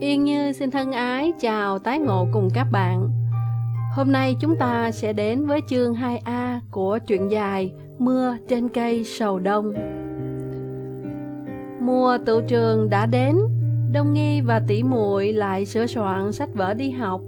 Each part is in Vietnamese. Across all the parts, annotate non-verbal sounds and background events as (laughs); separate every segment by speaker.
Speaker 1: Yên Như xin thân ái chào tái ngộ cùng các bạn. Hôm nay chúng ta sẽ đến với chương 2A của truyện dài Mưa trên cây sầu đông. Mùa tự trường đã đến, Đông Nghi và tỷ muội lại sửa soạn sách vở đi học.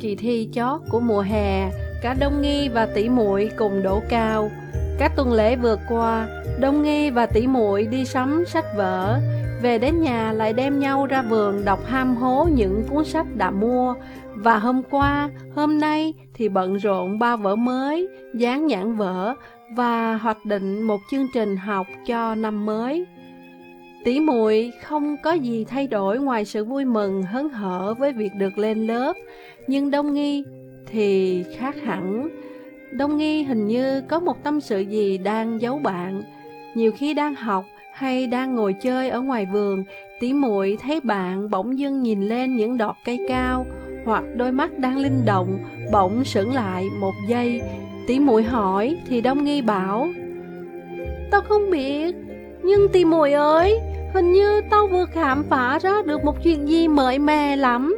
Speaker 1: Kỳ thi chót của mùa hè, cả Đông Nghi và tỷ muội cùng đổ cao. Các tuần lễ vừa qua, Đông Nghi và tỷ muội đi sắm sách vở, về đến nhà lại đem nhau ra vườn đọc ham hố những cuốn sách đã mua. Và hôm qua, hôm nay thì bận rộn ba vở mới, dán nhãn vở Và hoạch định một chương trình học cho năm mới. Tỷ muội không có gì thay đổi ngoài sự vui mừng hớn hở với việc được lên lớp. Nhưng Đông Nghi thì khác hẳn. Đông Nghi hình như có một tâm sự gì đang giấu bạn. Nhiều khi đang học hay đang ngồi chơi ở ngoài vườn, tí muội thấy bạn bỗng dưng nhìn lên những đọt cây cao, hoặc đôi mắt đang linh động, bỗng sững lại một giây. Tí muội hỏi thì Đông Nghi bảo, Tao không biết, nhưng tí muội ơi, hình như tao vừa khám phá ra được một chuyện gì mới mẻ lắm.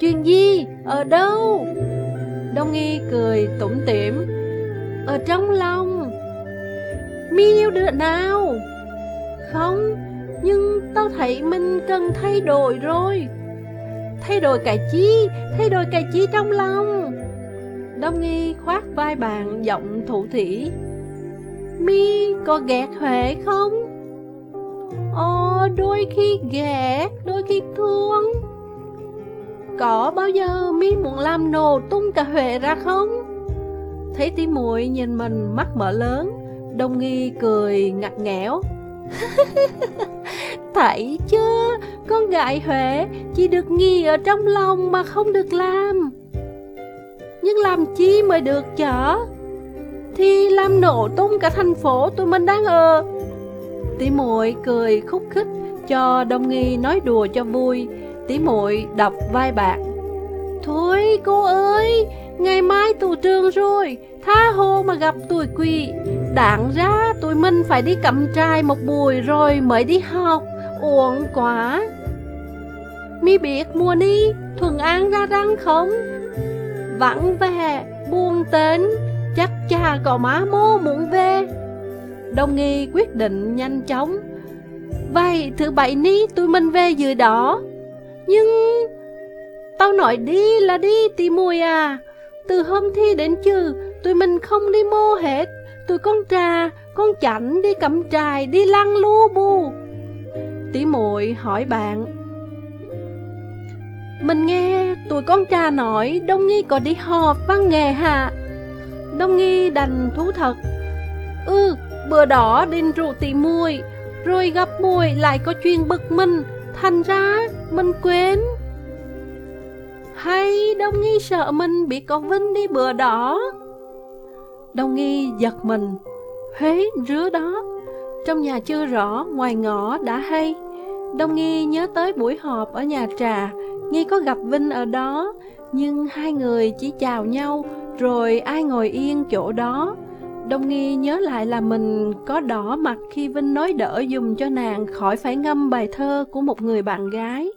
Speaker 1: Chuyện gì? Ở đâu? Đông Nghi cười tủm tỉm, ở trong lòng. Mi yêu đứa nào? Không, nhưng tao thấy mình cần thay đổi rồi. Thay đổi cái chi, thay đổi cái chi trong lòng? Đông nghi khoát vai bạn giọng thủ thỉ. Mi có ghét Huệ không? Ồ, đôi khi ghét, đôi khi thương. Có bao giờ Mi muốn làm nổ tung cả Huệ ra không? Thấy tí muội nhìn mình mắt mở lớn Đông nghi cười ngặt nghẽo. (laughs) Thấy chưa, con gái Huệ chỉ được nghi ở trong lòng mà không được làm. Nhưng làm chi mới được chở? Thì làm nổ tung cả thành phố tụi mình đang ở. Tí muội cười khúc khích cho Đông Nghi nói đùa cho vui. Tí muội đập vai bạn. Thôi cô ơi, ngày mai tù trường rồi, tha hồ mà gặp tuổi quỷ. Đáng ra, tụi mình phải đi cắm trai một buổi rồi mới đi học. Uổng quá. Mi biết mùa ni Thuần An ra răng không? Vắng về Buông tên. Chắc cha có má mô muốn về. Đông nghi quyết định nhanh chóng. Vậy thứ bảy ni tụi mình về dưới đó. Nhưng Tao nói đi là đi tì mùi à. Từ hôm thi đến trừ Tụi mình không đi mô hết. Tụi con trà, con chảnh đi cắm trài, đi lăn lu bu. Tí muội hỏi bạn. Mình nghe tụi con trà nói Đông Nghi có đi họp văn nghề hả? Đông Nghi đành thú thật. Ừ, bữa đó đinh rượu tỷ muội rồi gặp muội lại có chuyện bực mình, thành ra mình quên. Hay Đông Nghi sợ mình bị có Vinh đi bữa đó? Đông nghi giật mình Huế rứa đó Trong nhà chưa rõ, ngoài ngõ đã hay Đông nghi nhớ tới buổi họp ở nhà trà Nghi có gặp Vinh ở đó Nhưng hai người chỉ chào nhau Rồi ai ngồi yên chỗ đó Đông nghi nhớ lại là mình có đỏ mặt khi Vinh nói đỡ dùng cho nàng khỏi phải ngâm bài thơ của một người bạn gái.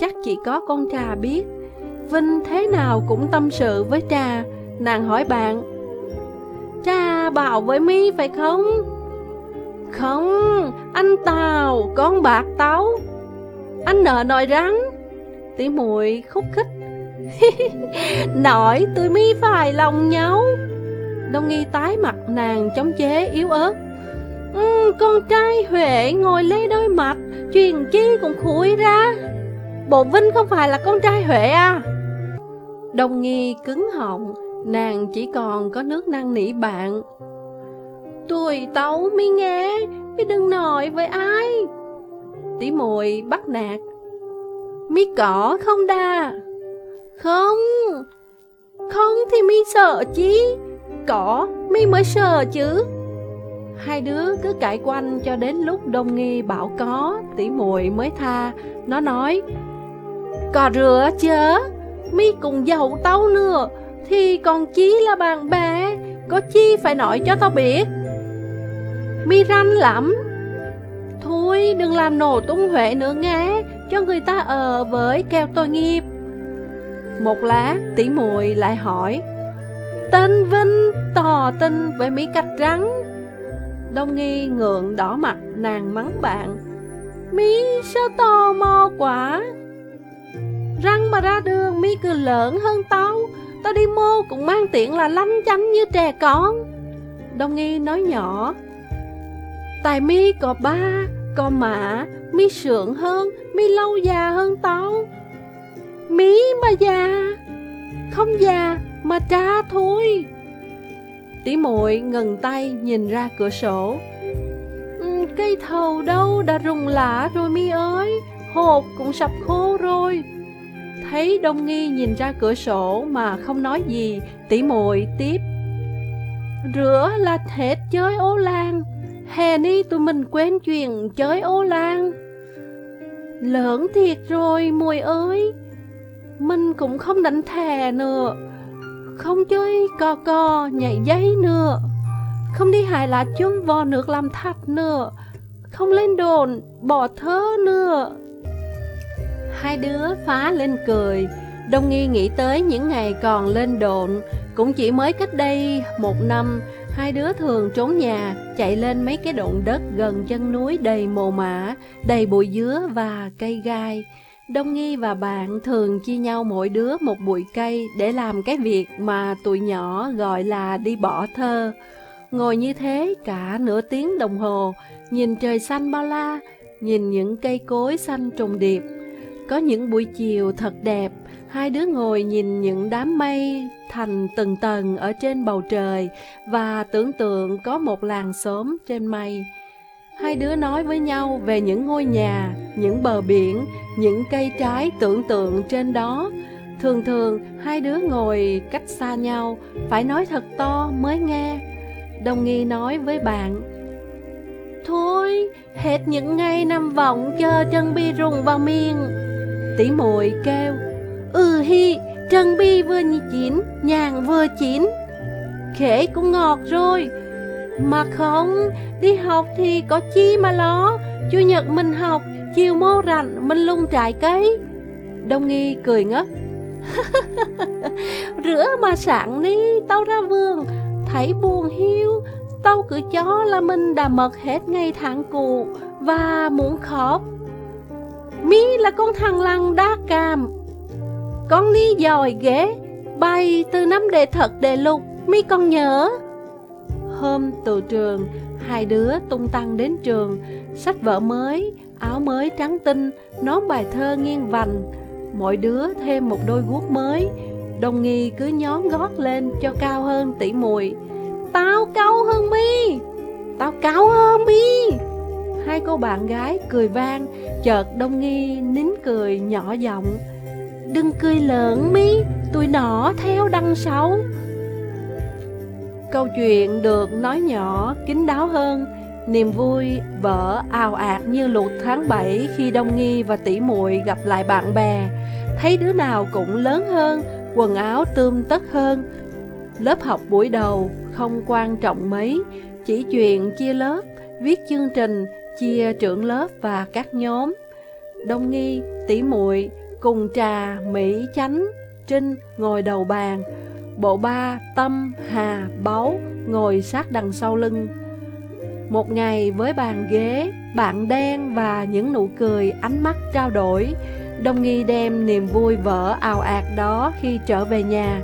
Speaker 1: Chắc chỉ có con trà biết. Vinh thế nào cũng tâm sự với trà. Nàng hỏi bạn, Cha bảo với mi phải không? Không, anh tàu con bạc táo. Anh nợ nồi rắn. Tí muội khúc khích. (laughs) Nội tụi mi phải lòng nhau. Đông nghi tái mặt nàng chống chế yếu ớt. Ừ, Con trai Huệ ngồi lấy đôi mặt Chuyện chi cũng khui ra. Bộ Vinh không phải là con trai Huệ à? Đông nghi cứng họng Nàng chỉ còn có nước năng nỉ bạn. Tôi tấu mi nghe Mi đừng nói với ai. Tí mùi bắt nạt. Mi cỏ không đa. Không. Không thì mi sợ chí. Cỏ mi mới sợ chứ. Hai đứa cứ cãi quanh cho đến lúc đông nghi bảo có Tỷ muội mới tha. Nó nói, Cò rửa chớ. Mi cùng giàu tao nữa thì còn chí là bạn bè? Có chi phải nói cho tao biết. Mi ranh lắm. Thôi, đừng làm nổ tung Huệ nữa nghe, Cho người ta ở với kêu tội nghiệp. Một lá, tỉ muội lại hỏi. Tên Vinh tò tin với Mỹ Cạch Rắn. Đông Nghi ngượng đỏ mặt, nàng mắng bạn. Mỹ, sao tò mò quá? Răng mà ra đường mi cứ lớn hơn tao. Tao đi mô cũng mang tiện là lanh chánh như trẻ con. Đông Nghi nói nhỏ Tại mi có ba, có mã Mi sượng hơn, mi lâu già hơn tao. Mí mà già Không già mà cha thôi. Tí muội ngừng tay nhìn ra cửa sổ. Ừ, cây thầu đâu đã rùng lạ rồi mi ơi Hộp cũng sập khô rồi. Thấy Đông Nghi nhìn ra cửa sổ mà không nói gì Tỷ muội tiếp. Rửa là hết chơi ô lan Hè ni tụi mình quên chuyện chơi ô lan Lỡn thiệt rồi mùi ơi. Mình cũng không đánh thè nữa, Không chơi cò cò, nhảy dây nữa. Không đi hài lá chung vò nước làm thạch nữa. Không lên đồn, bỏ thơ nữa. Hai đứa phá lên cười. Đông Nghi nghĩ tới những ngày còn lên đồn Cũng chỉ mới cách đây một năm, Hai đứa thường trốn nhà, Chạy lên mấy cái độn đất gần chân núi đầy mồ mã Đầy bụi dứa và cây gai. Đông Nghi và bạn thường chia nhau mỗi đứa một bụi cây Để làm cái việc mà tụi nhỏ gọi là đi bỏ thơ. Ngồi như thế cả nửa tiếng đồng hồ, Nhìn trời xanh bao la, Nhìn những cây cối xanh trùng điệp có những buổi chiều thật đẹp, hai đứa ngồi nhìn những đám mây thành từng tầng ở trên bầu trời và tưởng tượng có một làng xóm trên mây. Hai đứa nói với nhau về những ngôi nhà, những bờ biển, những cây trái tưởng tượng trên đó. Thường thường hai đứa ngồi cách xa nhau, phải nói thật to mới nghe. Đồng nghi nói với bạn, Thôi, hết những ngày nằm vọng chờ chân bi rùng vào miệng tỷ muội kêu Ừ hi, trần bi vừa chín, nhàn vừa chín. Khể cũng ngọt rồi Mà không, đi học thì có chi mà lo. Chủ nhật mình học, chiều mô rảnh mình lung trải cây Đông nghi cười ngất. (laughs) Rửa mà sáng đi, tao ra vườn Thấy buồn hiu. Tao cứ cho là mình đã mật hết ngày tháng cũ Và muốn khóc. Mi là con thằng lằn đa cam Con ni dòi ghế, Bay từ năm đệ thật đệ lục. Mi còn nhớ, Hôm từ trường, Hai đứa tung tăng đến trường. Sách vở mới, Áo mới trắng tinh, Nón bài thơ nghiêng vành. Mỗi đứa thêm một đôi guốc mới. Đồng nghi cứ nhón gót lên cho cao hơn tỷ mùi. Tao cao hơn mi. Tao cao hơn mi. Hai cô bạn gái cười vang Chợt Đông Nghi nín cười nhỏ giọng. Đừng cười lớn mi Tụi nó theo đằng sau. Câu chuyện được nói nhỏ, kín đáo hơn. Niềm vui vỡ ào ạt như lụt tháng 7 Khi Đông Nghi và tỷ muội gặp lại bạn bè. Thấy đứa nào cũng lớn hơn Quần áo tươm tất hơn. Lớp học buổi đầu không quan trọng mấy Chỉ chuyện chia lớp, viết chương trình chia trưởng lớp và các nhóm. Đông nghi, tỷ muội cùng trà, Mỹ, Chánh, Trinh ngồi đầu bàn. Bộ ba, Tâm, Hà, Báu ngồi sát đằng sau lưng. Một ngày với bàn ghế, bạn đen và những nụ cười, ánh mắt trao đổi, Đông Nghi đem niềm vui vỡ ào ạt đó khi trở về nhà.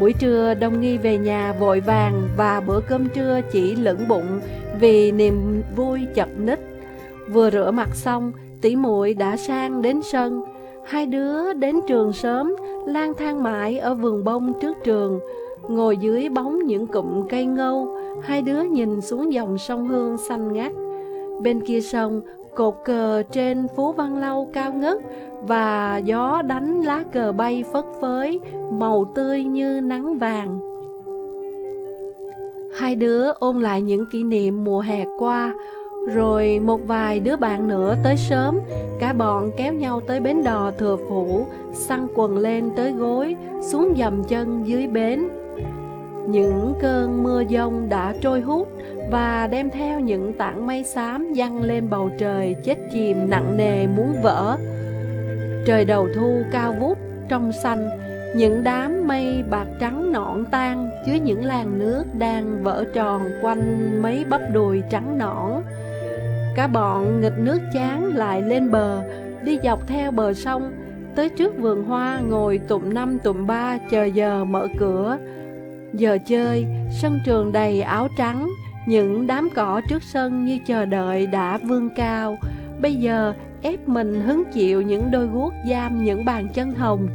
Speaker 1: Buổi trưa Đông Nghi về nhà vội vàng và bữa cơm trưa chỉ lửng bụng vì niềm vui chật ních. Vừa rửa mặt xong, tỷ muội đã sang đến sân. Hai đứa đến trường sớm, lang thang mãi ở vườn bông trước trường. Ngồi dưới bóng những cụm cây ngâu, hai đứa nhìn xuống dòng sông Hương xanh ngắt. Bên kia sông, cột cờ trên phố Văn Lâu cao ngất và gió đánh lá cờ bay phất phới, màu tươi như nắng vàng. Hai đứa ôn lại những kỷ niệm mùa hè qua, rồi một vài đứa bạn nữa tới sớm, cả bọn kéo nhau tới bến đò thừa phủ, săn quần lên tới gối, xuống dầm chân dưới bến. những cơn mưa giông đã trôi hút và đem theo những tảng mây xám dăng lên bầu trời chết chìm nặng nề muốn vỡ. Trời đầu thu cao vút, trong xanh, những đám mây bạc trắng nõn tan dưới những làn nước đang vỡ tròn quanh mấy bắp đùi trắng nõn. Cả bọn nghịch nước chán lại lên bờ, đi dọc theo bờ sông, tới trước vườn hoa ngồi tụm năm tụm ba chờ giờ mở cửa. Giờ chơi, sân trường đầy áo trắng, những đám cỏ trước sân như chờ đợi đã vươn cao, bây giờ ép mình hứng chịu những đôi guốc giam những bàn chân hồng.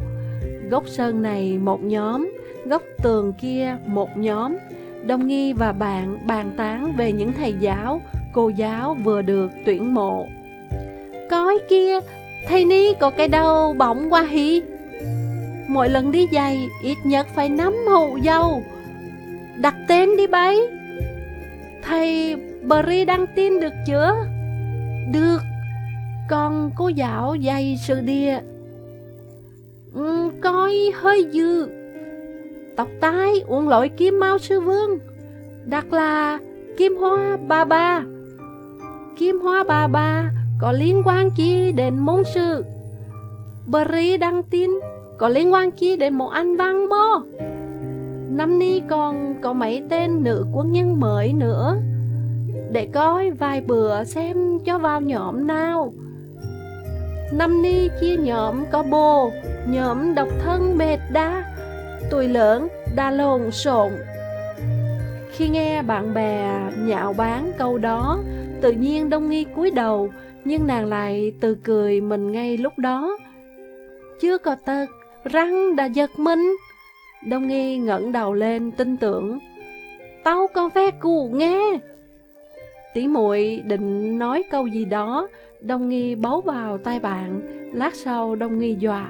Speaker 1: Góc sơn này một nhóm, góc tường kia một nhóm. Đông Nghi và bạn bàn tán về những thầy giáo, cô giáo vừa được tuyển mộ. Cói kia, thầy ní có cái đầu bỏng qua hì. Mỗi lần đi giày, ít nhất phải nắm hậu dâu. Đặt tên đi bấy. Thầy Bri đăng tin được chưa? Được. Con cô giáo dạy sự địa. Ừ, coi hơi dư. Tóc tai uống lỗi kim mau sư vương. Đặt là kim hoa ba ba. Kim hoa ba ba có liên quan chi đến môn sư? Bri đăng tin có liên quan chi đến một anh văn bò? Năm ni còn có mấy tên nữ quân nhân mới nữa Để coi vài bữa xem cho vào nhóm nào Năm ni chia nhóm có bồ, Nhóm độc thân mệt đa, Tuổi lớn, đa lộn xộn. Khi nghe bạn bè nhạo bán câu đó, Tự nhiên Đông Nghi cúi đầu, Nhưng nàng lại từ cười mình ngay lúc đó. Chưa có tật, Răng đã giật mình. Đông Nghi ngẩng đầu lên tin tưởng. Tao có vé cụ nghe. Tỷ muội định nói câu gì đó Đông Nghi bấu vào tay bạn Lát sau Đông Nghi dọa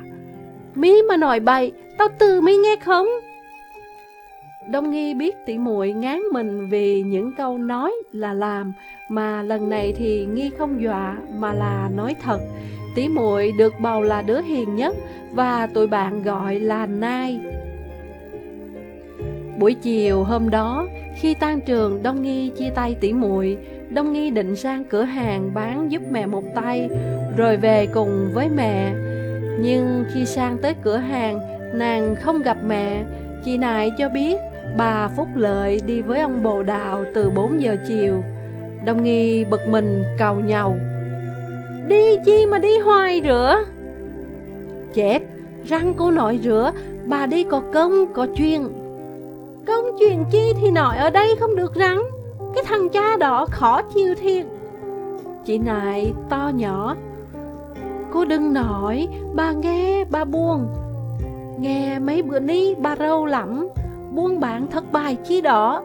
Speaker 1: Mí mà nói bậy Tao từ mí nghe không? Đông Nghi biết tỷ muội ngán mình vì những câu nói là làm Mà lần này thì Nghi không dọa mà là nói thật. Tỷ muội được bầu là đứa hiền nhất Và tụi bạn gọi là Nai. Buổi chiều hôm đó, khi tan trường, Đông Nghi chia tay tỉ muội, Đông Nghi định sang cửa hàng bán giúp mẹ một tay, rồi về cùng với mẹ. Nhưng khi sang tới cửa hàng, nàng không gặp mẹ, chị Nại cho biết bà Phúc Lợi đi với ông Bồ Đào từ 4 giờ chiều. Đông Nghi bực mình cầu nhau. Đi chi mà đi hoài rửa? Chết, răng cô nội rửa, bà đi có công, có chuyên, Công chuyện chi thì nội ở đây không được rắn cái thằng cha đó khó chịu thiệt Chị nại to nhỏ. Cô đừng nói Bà nghe bà buồn Nghe mấy bữa ní bà râu lắm. Buôn bạn thất bại chi đó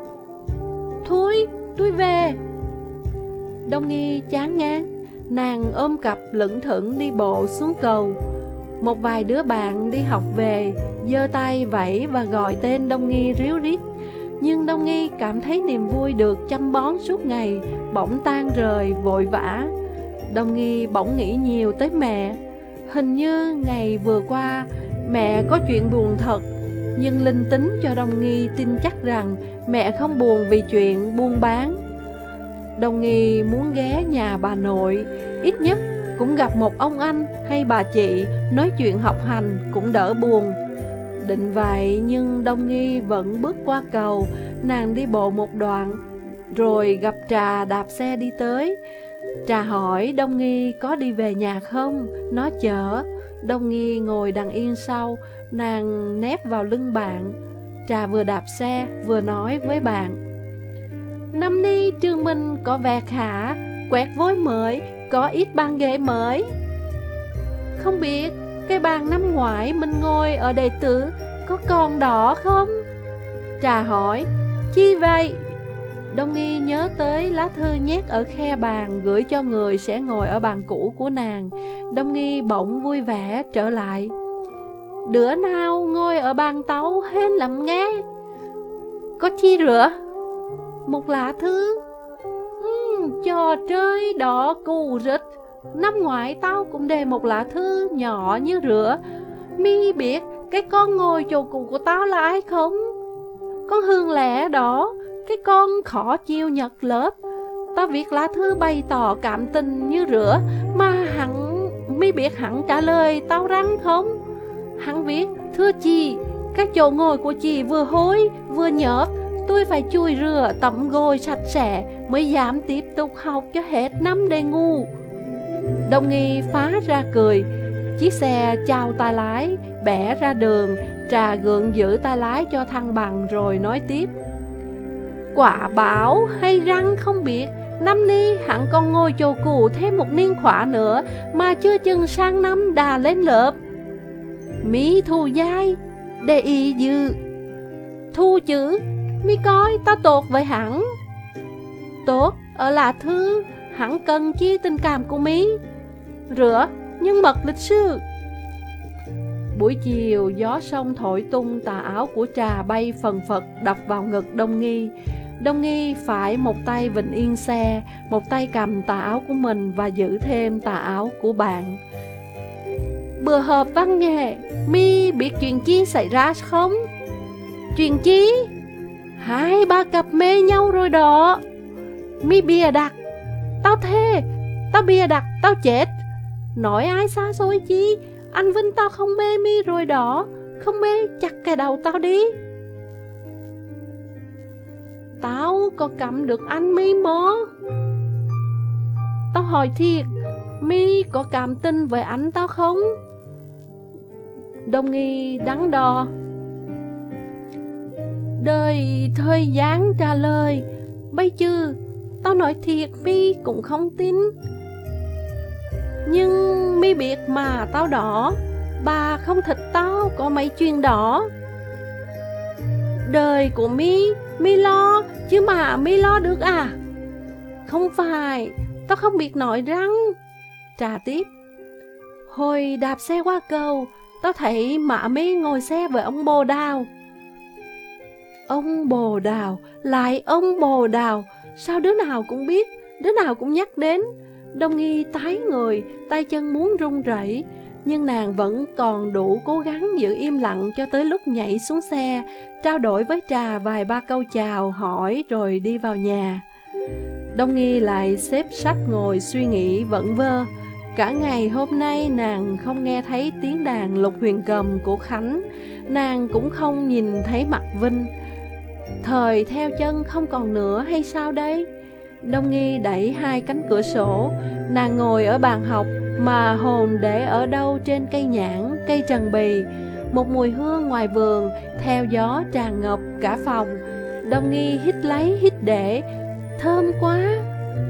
Speaker 1: Thôi tôi về. Đông nghi chán ngang Nàng ôm cặp lững thững đi bộ xuống cầu. Một vài đứa bạn đi học về, giơ tay vẫy và gọi tên Đông Nghi ríu rít. Nhưng Đông Nghi cảm thấy niềm vui được chăm bón suốt ngày, bỗng tan rời, vội vã. Đông Nghi bỗng nghĩ nhiều tới mẹ. Hình như ngày vừa qua, mẹ có chuyện buồn thật, nhưng linh tính cho Đông Nghi tin chắc rằng mẹ không buồn vì chuyện buôn bán. Đông Nghi muốn ghé nhà bà nội, ít nhất cũng gặp một ông anh hay bà chị nói chuyện học hành cũng đỡ buồn. Định vậy nhưng Đông Nghi vẫn bước qua cầu, nàng đi bộ một đoạn, rồi gặp Trà đạp xe đi tới. Trà hỏi Đông Nghi có đi về nhà không, nó chở. Đông Nghi ngồi đằng yên sau, nàng nép vào lưng bạn. Trà vừa đạp xe vừa nói với bạn. Năm ni trường minh có vẹt hả, quẹt vối mới, có ít băng ghế mới Không biết cái bàn năm ngoái mình ngồi ở đệ tử có còn đỏ không? Trà hỏi, chi vậy? Đông Nghi nhớ tới lá thư nhét ở khe bàn gửi cho người sẽ ngồi ở bàn cũ của nàng. Đông Nghi bỗng vui vẻ trở lại. Đứa nào ngồi ở bàn tấu hên lắm nghe. Có chi rửa? Một lá thư trò chơi đỏ cù rịch Năm ngoái tao cũng đề một lá thư nhỏ như rửa Mi biết cái con ngồi chỗ cũ của tao là ai không? con Hương lẻ đó, cái con khó chiêu nhật lớp. Tao viết lá thư bày tỏ cảm tình như rửa, mà hẳn mi biết hẳn trả lời tao răng không? Hắn viết, thưa chị, các chỗ ngồi của chị vừa hối vừa nhớp, tôi phải chui rửa tẩm gồi sạch sẽ mới dám tiếp tục học cho hết năm đề ngu đông nghi phá ra cười, chiếc xe trao tay lái, bẻ ra đường, trà gượng giữ tay lái cho thăng bằng rồi nói tiếp. Quả bảo hay răng không biết, năm ni hẳn con ngồi chầu cụ thêm một niên khóa nữa mà chưa chừng sang năm đà lên lớp. Mỹ thù dai, để ý dư. Thu chữ, mi coi ta tốt với hẳn Tốt, ở là thư, hắn cần chi tình cảm của Mỹ. Rửa, nhưng mật lịch sư. Buổi chiều, gió sông thổi tung tà áo của trà bay phần phật đập vào ngực Đông Nghi. Đông Nghi phải một tay vịnh yên xe, một tay cầm tà áo của mình và giữ thêm tà áo của bạn. Bữa họp văn nghệ, mi biết chuyện chi xảy ra không? Chuyện chi? Hai ba cặp mê nhau rồi đó. Mi bìa đặt, tao thề, tao bia đặt, tao chết. Nói ai xa xôi chi, anh Vinh tao không mê mi rồi đó, không mê chặt cái đầu tao đi. Tao có cầm được anh mi mó Tao hỏi thiệt Mi có cảm tin với anh tao không? Đông nghi đắn đo Đời thời gian trả lời Bây chứ Tao nói thiệt Mi cũng không tin Nhưng Mi biết mà tao đỏ Bà không thích tao có mấy chuyện đỏ Đời của Mi Mi lo, chứ mà Mi lo được à? Không phải, tao không biết nói răng. Trà tiếp. Hồi đạp xe qua cầu, tao thấy mạ Mi ngồi xe với ông bồ đào. Ông bồ đào, lại ông bồ đào, sao đứa nào cũng biết, đứa nào cũng nhắc đến. Đông nghi tái người, tay chân muốn run rẩy, nhưng nàng vẫn còn đủ cố gắng giữ im lặng cho tới lúc nhảy xuống xe, trao đổi với Trà vài ba câu chào, hỏi rồi đi vào nhà. Đông Nghi lại xếp sách ngồi suy nghĩ vẩn vơ. Cả ngày hôm nay nàng không nghe thấy tiếng đàn lục huyền cầm của Khánh, nàng cũng không nhìn thấy mặt Vinh. Thời theo chân không còn nữa hay sao đây? Đông Nghi đẩy hai cánh cửa sổ, nàng ngồi ở bàn học mà hồn để ở đâu trên cây nhãn, cây trần bì. Một mùi hương ngoài vườn, theo gió tràn ngập cả phòng. Đông Nghi hít lấy hít để, thơm quá.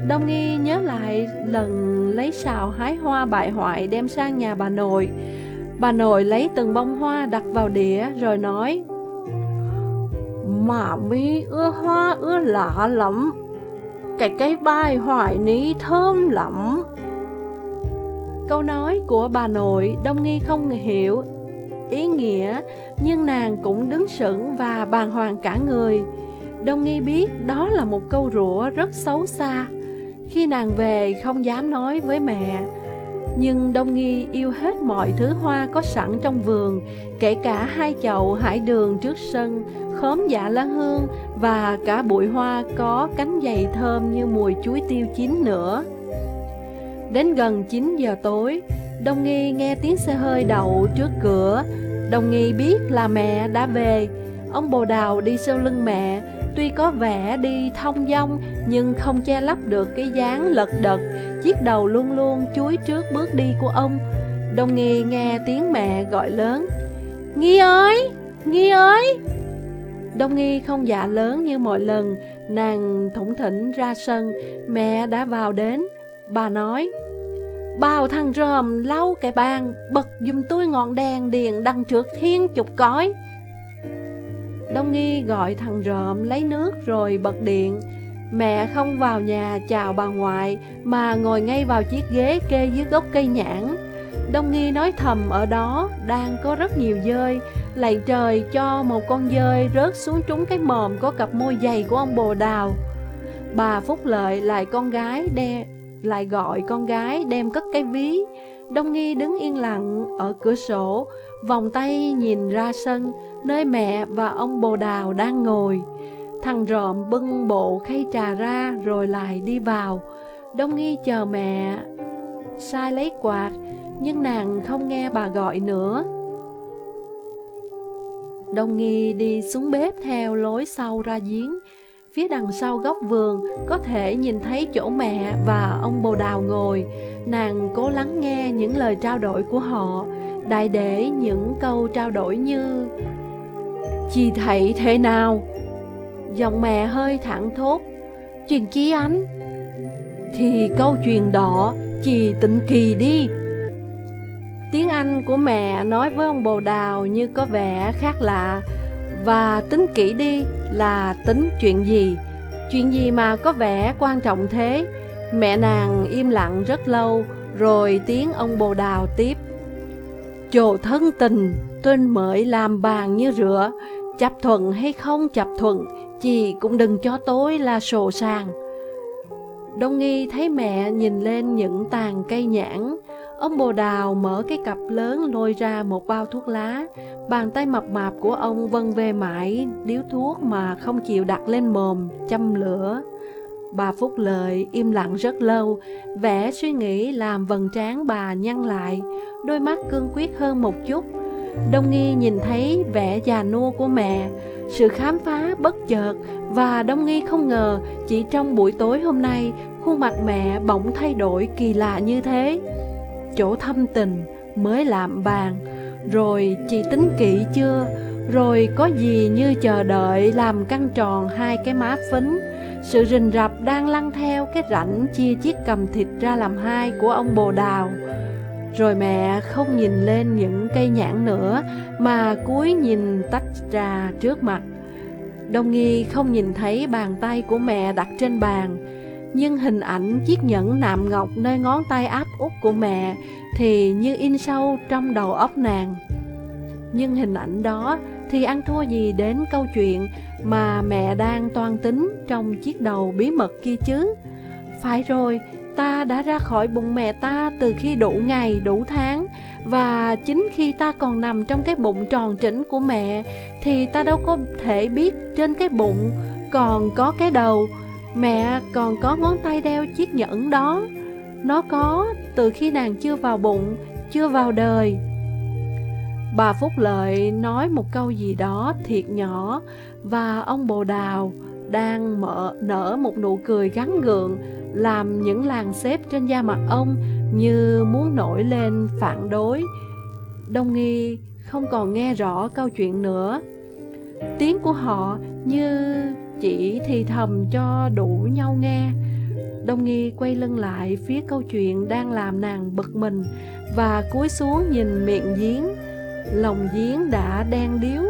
Speaker 1: Đông Nghi nhớ lại lần lấy xào hái hoa bại hoại đem sang nhà bà nội. Bà nội lấy từng bông hoa đặt vào đĩa rồi nói mà mi ưa hoa ưa lạ lắm. Cái cây bài hoài ní thơm lắm. Câu nói của bà nội Đông Nghi không hiểu. Ý nghĩa, Nhưng nàng cũng đứng sững và bàng hoàng cả người. Đông Nghi biết đó là một câu rủa rất xấu xa. Khi nàng về không dám nói với mẹ nhưng Đông Nghi yêu hết mọi thứ hoa có sẵn trong vườn Kể cả hai chậu hải đường trước sân khóm dạ lá hương và cả bụi hoa có cánh dày thơm như mùi chuối tiêu chín nữa. Đến gần 9 giờ tối, Đông Nghi nghe tiếng xe hơi đậu trước cửa. Đông Nghi biết là mẹ đã về. Ông bồ đào đi sau lưng mẹ, tuy có vẻ đi thông dong nhưng không che lấp được cái dáng lật đật, chiếc đầu luôn luôn chuối trước bước đi của ông. Đông Nghi nghe tiếng mẹ gọi lớn. Nghi ơi! Nghi ơi! Đông Nghi không dạ lớn như mọi lần, nàng thủng thỉnh ra sân, mẹ đã vào đến. Bà nói, Bao thằng ròm lau cái bàn, bật dùm tôi ngọn đèn điện đằng trước thiên chục cõi. Đông Nghi gọi thằng ròm lấy nước rồi bật điện. Mẹ không vào nhà chào bà ngoại mà ngồi ngay vào chiếc ghế kê dưới gốc cây nhãn. Đông Nghi nói thầm ở đó đang có rất nhiều dơi, lạy trời cho một con dơi rớt xuống trúng cái mồm có cặp môi dày của ông bồ đào. Bà Phúc Lợi lại con gái đe lại gọi con gái đem cất cái ví. Đông Nghi đứng yên lặng ở cửa sổ, vòng tay nhìn ra sân, nơi mẹ và ông bồ đào đang ngồi. Thằng rộm bưng bộ khay trà ra rồi lại đi vào. Đông Nghi chờ mẹ sai lấy quạt, nhưng nàng không nghe bà gọi nữa. Đông Nghi đi xuống bếp theo lối sau ra giếng. Phía đằng sau góc vườn có thể nhìn thấy chỗ mẹ và ông bồ đào ngồi. Nàng cố lắng nghe những lời trao đổi của họ, đại để những câu trao đổi như Chị thấy thế nào? Giọng mẹ hơi thẳng thốt. Chuyện chi anh? Thì câu chuyện đó chị tịnh kỳ đi. Tiếng Anh của mẹ nói với ông bồ đào như có vẻ khác lạ. Và tính kỹ đi là tính chuyện gì? Chuyện gì mà có vẻ quan trọng thế? Mẹ nàng im lặng rất lâu, Rồi tiếng ông bồ đào tiếp. Chồ thân tình tôi mới làm bàn như rửa. Chấp thuận hay không chấp thuận Chị cũng đừng cho tối là sổ sàng. Đông nghi thấy mẹ nhìn lên những tàn cây nhãn. Ông bồ đào mở cái cặp lớn lôi ra một bao thuốc lá. Bàn tay mập mạp của ông vân về mãi điếu thuốc mà không chịu đặt lên mồm, châm lửa. Bà Phúc Lợi im lặng rất lâu, vẻ suy nghĩ làm vần trán bà nhăn lại, đôi mắt cương quyết hơn một chút. Đông Nghi nhìn thấy vẻ già nua của mẹ, sự khám phá bất chợt và Đông Nghi không ngờ chỉ trong buổi tối hôm nay khuôn mặt mẹ bỗng thay đổi kỳ lạ như thế. Chỗ thâm tình mới làm bàn, rồi chị tính kỹ chưa, rồi có gì như chờ đợi làm căng tròn hai cái má phính. Sự rình rập đang lăn theo cái rãnh chia chiếc cầm thịt ra làm hai của ông bồ đào. Rồi mẹ không nhìn lên những cây nhãn nữa mà cúi nhìn tách trà trước mặt. Đông Nghi không nhìn thấy bàn tay của mẹ đặt trên bàn, nhưng hình ảnh chiếc nhẫn nạm ngọc nơi ngón tay áp út của mẹ thì như in sâu trong đầu óc nàng. Nhưng hình ảnh đó thì ăn thua gì đến câu chuyện mà mẹ đang toan tính trong chiếc đầu bí mật kia chứ. Phải rồi, ta đã ra khỏi bụng mẹ ta từ khi đủ ngày, đủ tháng. Và chính khi ta còn nằm trong cái bụng tròn trĩnh của mẹ Thì ta đâu có thể biết trên cái bụng còn có cái đầu. Mẹ còn có ngón tay đeo chiếc nhẫn đó. Nó có từ khi nàng chưa vào bụng, chưa vào đời. Bà Phúc Lợi nói một câu gì đó thiệt nhỏ Và ông Bồ Đào đang mở, nở một nụ cười gắn gượng làm những làn xếp trên da mặt ông như muốn nổi lên phản đối. Đông Nghi không còn nghe rõ câu chuyện nữa. Tiếng của họ như chỉ thì thầm cho đủ nhau nghe. Đông Nghi quay lưng lại phía câu chuyện đang làm nàng bực mình và cúi xuống nhìn miệng giếng. Lòng giếng đã đen điếu,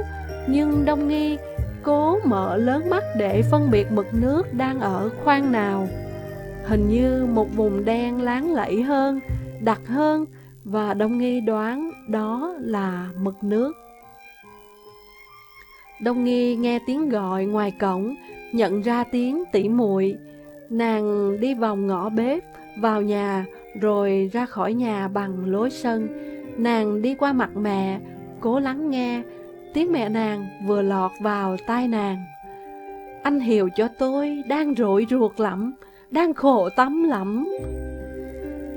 Speaker 1: nhưng Đông Nghi cố mở lớn mắt để phân biệt mực nước đang ở khoang nào. Hình như một vùng đen láng lẫy hơn, đặc hơn và Đông Nghi đoán đó là mực nước. Đông Nghi nghe tiếng gọi ngoài cổng, nhận ra tiếng tỉ muội. Nàng đi vòng ngõ bếp, vào nhà, rồi ra khỏi nhà bằng lối sân. Nàng đi qua mặt mẹ, cố lắng nghe, tiếng mẹ nàng vừa lọt vào tai nàng. Anh hiểu cho tôi, đang rội ruột lắm, đang khổ tâm lắm.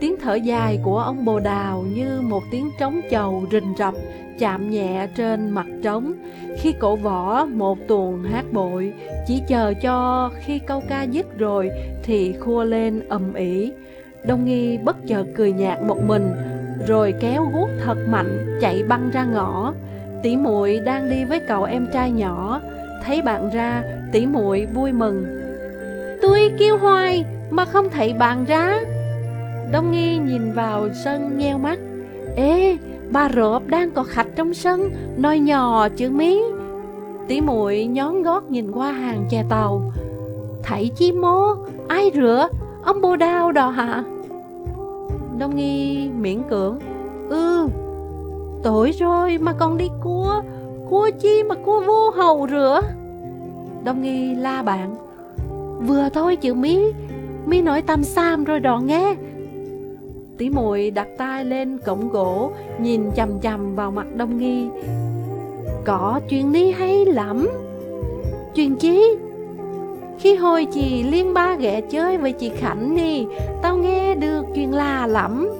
Speaker 1: Tiếng thở dài của ông bồ đào như một tiếng trống chầu rình rập, chạm nhẹ trên mặt trống. Khi cổ võ một tuồng hát bội, chỉ chờ cho khi câu ca dứt rồi thì khua lên ầm ĩ. Đông nghi bất chợt cười nhạt một mình, rồi kéo guốc thật mạnh chạy băng ra ngõ. Tỷ muội đang đi với cậu em trai nhỏ. Thấy bạn ra tỷ muội vui mừng. Tôi kêu hoài mà không thấy bạn ra. Đông Nghi nhìn vào sân nheo mắt. Ê, bà rộp đang có khách trong sân Nói nhỏ chữ mí. Tí muội nhón gót nhìn qua hàng chè tàu. Thấy chi mô, ai rửa, ông bồ đao đó hả? Đông Nghi miễn cưỡng. Ừ, tối rồi mà còn đi cua. Cua chi mà cua vô hầu rửa? Đông Nghi la bạn. Vừa thôi chữ mí Mí nói tâm sam rồi đó nghe. Tí Mùi đặt tay lên cổng gỗ, Nhìn chầm chầm vào mặt Đông Nghi. Có chuyện ní hay lắm. Chuyện chí Khi hồi chị Liên Ba ghé chơi với chị Khánh đi Tao nghe được chuyện là lắm.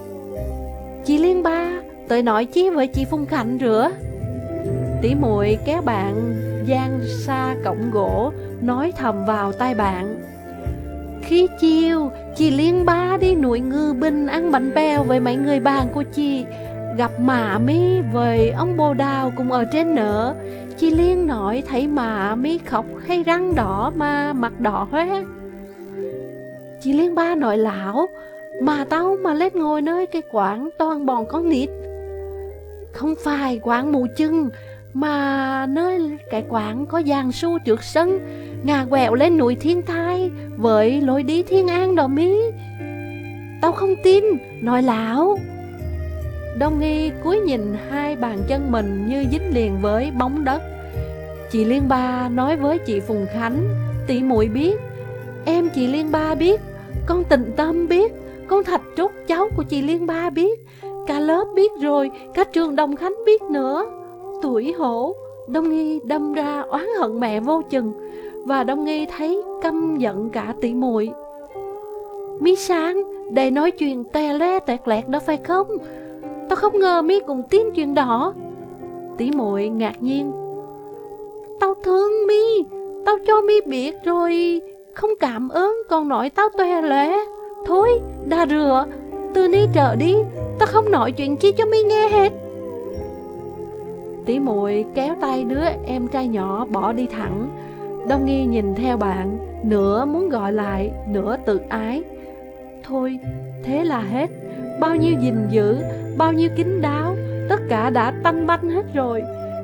Speaker 1: Chị Liên Ba, Tới nói chí với chị Phùng Khánh rửa? Tí muội kéo bạn gian xa cổng gỗ Nói thầm vào tai bạn. Khi chiều, Chị Liên Ba đi núi Ngư Binh Ăn bánh bèo với mấy người bạn của chị. Gặp mạ mi với ông bồ đào cùng ở trên nữa. Chị Liên nói thấy mạ mi khóc hay răng đỏ mà mặt đỏ hoe Chị Liên Ba nói lão Mà tao mà lên ngồi nơi cái quán toàn bọn con nít. Không phải quán mù chưng mà nơi cái quán có giàn su trước sân, Ngà quẹo lên núi thiên thai Với lối đi thiên an đó mi Tao không tin, Nói lão Đông nghi cúi nhìn hai bàn chân mình như dính liền với bóng đất. Chị Liên Ba nói với chị Phùng Khánh Tỷ muội biết, Em chị Liên Ba biết, Con tình tâm biết, Con Thạch Trúc cháu của chị Liên Ba biết, Cả lớp biết rồi, Cả trường Đồng Khánh biết nữa. Tuổi hổ. Đông Nghi đâm ra oán hận mẹ vô chừng Và Đông Nghi thấy căm giận cả tỷ muội. Mi sáng, Để nói chuyện tè le tẹt lẹt đó phải không? Tao không ngờ mi cũng tin chuyện đó Tỷ muội ngạc nhiên. Tao thương mi Tao cho mi biết rồi, Không cảm ơn còn nói tao tòe lẽ Thôi đà rửa, Từ nay trở đi, Tao không nói chuyện chi cho mi nghe hết. Tỷ muội kéo tay đứa em trai nhỏ bỏ đi thẳng. Đông nghi nhìn theo bạn Nửa muốn gọi lại Nửa tự ái. Thôi thế là hết. Bao nhiêu gìn giữ Bao nhiêu kín đáo Tất cả đã tanh banh hết rồi.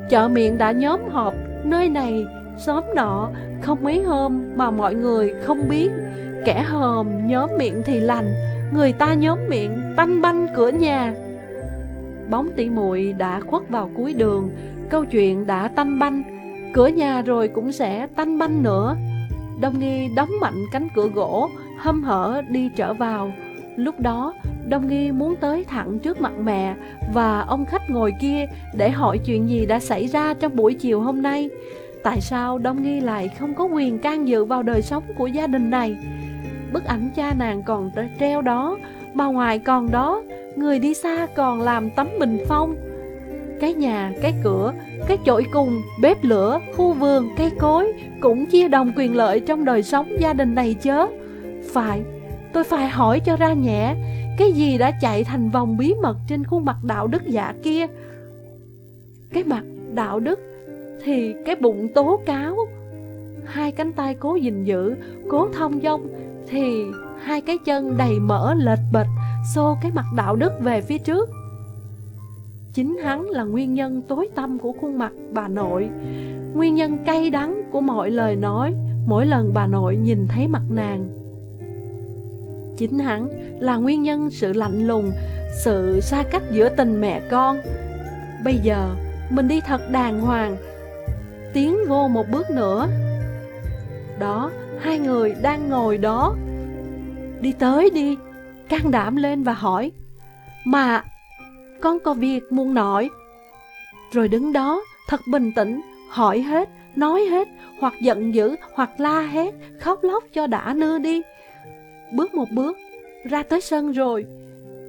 Speaker 1: Chợ miệng đã nhóm họp Nơi này, xóm nọ Không mấy hôm mà mọi người không biết. Kẻ hòm nhóm miệng thì lành Người ta nhóm miệng tanh banh cửa nhà. Bóng tỉ muội đã khuất vào cuối đường Câu chuyện đã tanh banh Cửa nhà rồi cũng sẽ tanh banh nữa Đông Nghi đóng mạnh cánh cửa gỗ Hâm hở đi trở vào Lúc đó Đông Nghi muốn tới thẳng trước mặt mẹ và ông khách ngồi kia để hỏi chuyện gì đã xảy ra trong buổi chiều hôm nay. Tại sao Đông Nghi lại không có quyền can dự vào đời sống của gia đình này? Bức ảnh cha nàng còn treo đó, mà ngoài còn đó, người đi xa còn làm tấm bình phong. Cái nhà, cái cửa, cái chổi cùng, bếp lửa, khu vườn, cây cối cũng chia đồng quyền lợi trong đời sống gia đình này chớ. Phải, tôi phải hỏi cho ra nhẹ, cái gì đã chạy thành vòng bí mật trên khuôn mặt đạo đức giả kia Cái mặt đạo đức Thì cái bụng tố cáo Hai cánh tay cố gìn giữ Cố thông dong Thì hai cái chân đầy mỡ lệch bệch Xô cái mặt đạo đức về phía trước Chính hắn là nguyên nhân tối tâm của khuôn mặt bà nội Nguyên nhân cay đắng của mọi lời nói Mỗi lần bà nội nhìn thấy mặt nàng Chính hắn là nguyên nhân sự lạnh lùng, sự xa cách giữa tình mẹ con. Bây giờ, mình đi thật đàng hoàng, tiến vô một bước nữa. Đó, hai người đang ngồi đó. Đi tới đi, can đảm lên và hỏi. Mà, con có việc muốn nói. Rồi đứng đó, thật bình tĩnh, hỏi hết, nói hết, hoặc giận dữ, hoặc la hét, khóc lóc cho đã nưa đi. Bước một bước, ra tới sân rồi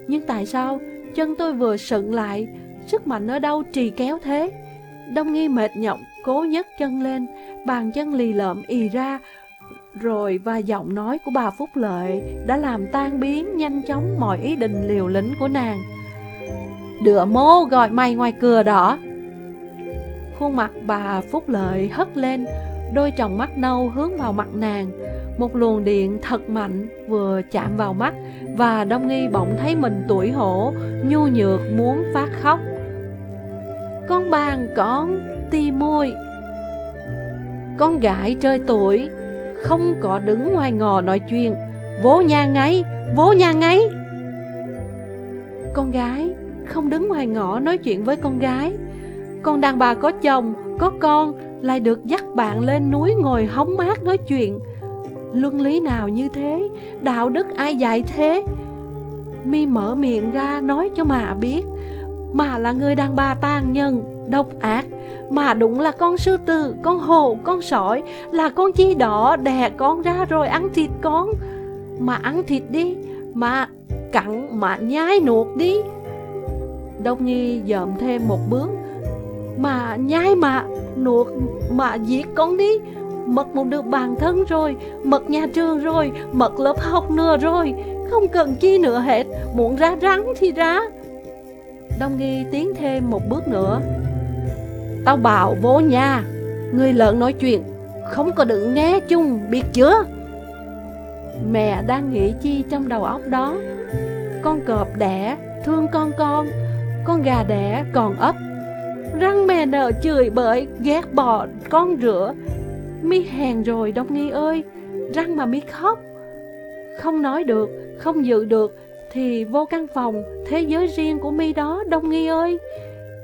Speaker 1: Nhưng tại sao chân tôi vừa sững lại Sức mạnh ở đâu trì kéo thế Đông nghi mệt nhọc Cố nhấc chân lên Bàn chân lì lợm ì ra rồi và giọng nói của bà Phúc Lợi Đã làm tan biến nhanh chóng Mọi ý định liều lĩnh của nàng. Đựa mô gọi mày ngoài cửa đỏ. Khuôn mặt bà Phúc Lợi hất lên, Đôi tròng mắt nâu hướng vào mặt nàng. Một luồng điện thật mạnh vừa chạm vào mắt Và Đông Nghi bỗng thấy mình tuổi hổ, Nhu nhược muốn phát khóc. Con bàn con, ti môi. Con gái chơi tuổi không có đứng ngoài ngò nói chuyện. Vỗ nhà ngay Vỗ nhà ngay Con gái không đứng ngoài ngõ nói chuyện với con gái. Con đàn bà có chồng, có con Lại được dắt bạn lên núi ngồi hóng mát nói chuyện. Luân lý nào như thế? Đạo đức ai dạy thế? Mi mở miệng ra nói cho mà biết. Mà là người đàn bà tàn nhân, độc ác mà đúng là con sư tử, con hổ, con sỏi Là con chi đỏ đè con ra rồi ăn thịt con. Mà ăn thịt đi Mà cặn mà nhai nuột đi. Đông Nhi dợm thêm một bước. Mà nhai mà nuột mà giết con đi. Mất một được bản thân rồi Mất nhà trường rồi Mất lớp học nữa rồi. Không cần chi nữa hết Muốn ra rắn thì ra. Đông Nghi tiến thêm một bước nữa. Tao bảo vô nhà Người lợn nói chuyện Không có đừng nghe chung biết chưa? Mẹ đang nghĩ chi trong đầu óc đó. Con cọp đẻ Thương con con Con gà đẻ còn ấp. Răng mẹ nợ chửi bởi ghét bỏ con rửa. Mi hèn rồi Đông Nghi ơi Răng mà Mi khóc. Không nói được, không dự được Thì vô căn phòng Thế giới riêng của Mi đó Đông Nghi ơi.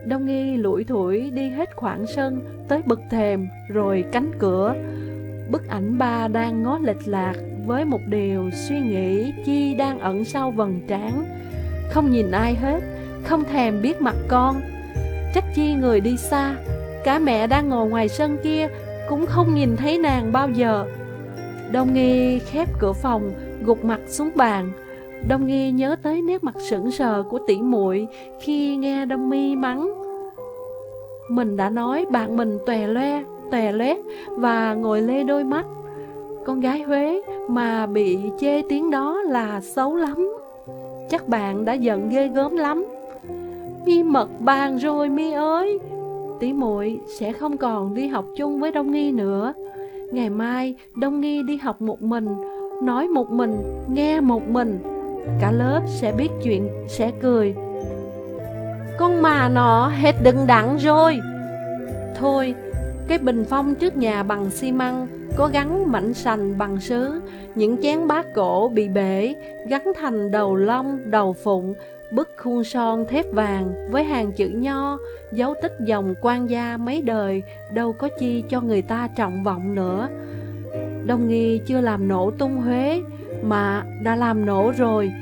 Speaker 1: Đông Nghi lủi thủi đi hết khoảng sân Tới bậc thềm Rồi cánh cửa Bức ảnh ba đang ngó lệch lạc Với một điều suy nghĩ Chi đang ẩn sau vầng trán Không nhìn ai hết Không thèm biết mặt con trách chi người đi xa Cả mẹ đang ngồi ngoài sân kia cũng không nhìn thấy nàng bao giờ. Đông Nghi khép cửa phòng, gục mặt xuống bàn. Đông Nghi nhớ tới nét mặt sững sờ của tỷ muội khi nghe Đông Mi mắng. Mình đã nói bạn mình tòe loe, tòe loét và ngồi lê đôi mắt. Con gái Huế mà bị chê tiếng đó là xấu lắm. Chắc bạn đã giận ghê gớm lắm. Mi mật bàn rồi Mi ơi, tỷ muội sẽ không còn đi học chung với Đông Nghi nữa. Ngày mai Đông Nghi đi học một mình, nói một mình, nghe một mình. Cả lớp sẽ biết chuyện, sẽ cười. Con mà nó hết đừng đặng rồi. Thôi, cái bình phong trước nhà bằng xi măng có gắn mảnh sành bằng sứ, những chén bát cổ bị bể, gắn thành đầu lông, đầu phụng, bức khuôn son thép vàng với hàng chữ nho, dấu tích dòng quan gia mấy đời, đâu có chi cho người ta trọng vọng nữa. Đông nghi chưa làm nổ tung Huế, mà đã làm nổ rồi.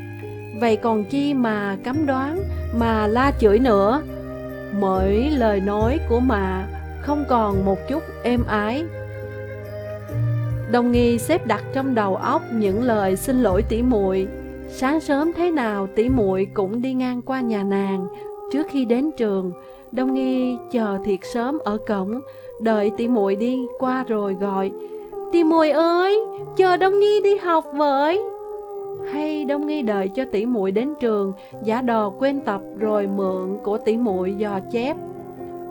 Speaker 1: Vậy còn chi mà cấm đoán, mà la chửi nữa. Mỗi lời nói của mà không còn một chút êm ái. Đông nghi xếp đặt trong đầu óc những lời xin lỗi tỉ muội Sáng sớm thế nào tỷ muội cũng đi ngang qua nhà nàng Trước khi đến trường Đông Nghi chờ thiệt sớm ở cổng Đợi tỷ muội đi qua rồi gọi Tỷ muội ơi Chờ Đông Nghi đi học với Hay Đông Nghi đợi cho tỷ muội đến trường Giả đò quên tập rồi mượn của tỷ muội dò chép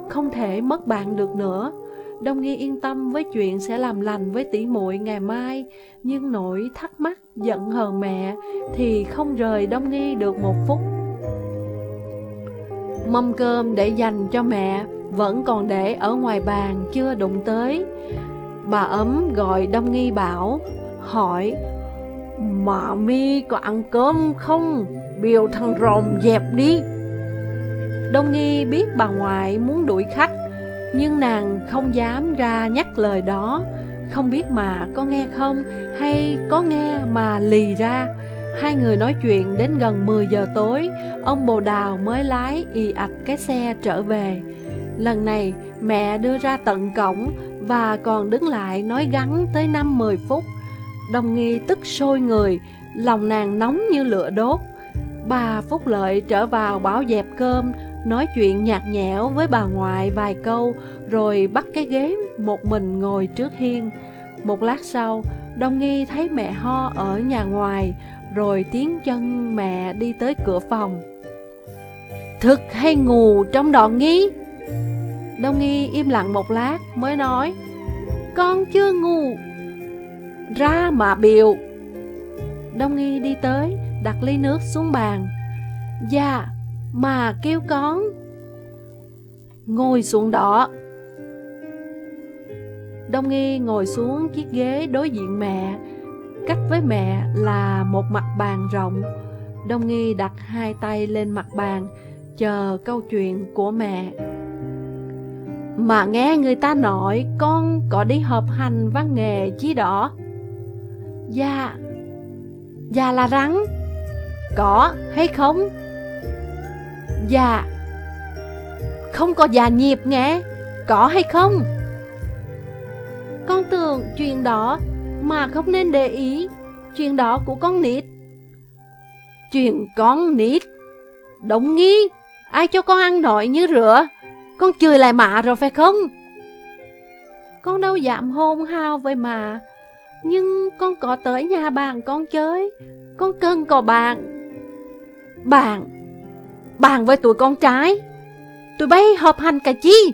Speaker 1: Không thể mất bạn được nữa Đông Nghi yên tâm với chuyện sẽ làm lành với tỷ muội ngày mai, nhưng nỗi thắc mắc giận hờn mẹ thì không rời Đông Nghi được một phút. Mâm cơm để dành cho mẹ vẫn còn để ở ngoài bàn chưa đụng tới. Bà ấm gọi Đông Nghi bảo, hỏi Mạ mi có ăn cơm không? Biểu thằng rồng dẹp đi. Đông Nghi biết bà ngoại muốn đuổi khách nhưng nàng không dám ra nhắc lời đó Không biết mà có nghe không Hay có nghe mà lì ra Hai người nói chuyện đến gần 10 giờ tối Ông bồ đào mới lái y ạch cái xe trở về Lần này mẹ đưa ra tận cổng và còn đứng lại nói gắn tới 5-10 phút Đồng nghi tức sôi người Lòng nàng nóng như lửa đốt Bà Phúc Lợi trở vào bảo dẹp cơm nói chuyện nhạt nhẽo với bà ngoại vài câu, rồi bắt cái ghế một mình ngồi trước hiên. Một lát sau, Đông Nghi thấy mẹ ho ở nhà ngoài, rồi tiếng chân mẹ đi tới cửa phòng. Thực hay ngủ trong đoạn nghi? Đông Nghi im lặng một lát mới nói, Con chưa ngủ. Ra mà biểu. Đông Nghi đi tới, đặt ly nước xuống bàn. Dạ, mà kêu con Ngồi xuống đó Đông Nghi ngồi xuống chiếc ghế đối diện mẹ Cách với mẹ là một mặt bàn rộng Đông Nghi đặt hai tay lên mặt bàn Chờ câu chuyện của mẹ mà nghe người ta nói con có đi hợp hành văn nghề chi đó. Dạ Dạ là rắn. Có hay không? Dạ. Không có già nhịp nghe, Có hay không? Con tưởng chuyện đó mà không nên để ý. Chuyện đó của con nít. Chuyện con nít. Đồng nghi, Ai cho con ăn nội như rửa? Con chửi lại mạ rồi phải không? Con đâu dám hôn hao với mà Nhưng con có tới nhà bạn con chơi. Con cần có bạn. Bạn. Bạn với tụi con trai. Tụi bay hợp hành cả chi?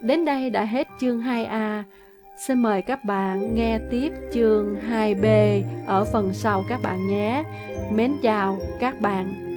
Speaker 1: Đến đây đã hết chương 2A Xin mời các bạn nghe tiếp chương 2B ở phần sau các bạn nhé. Mến chào các bạn.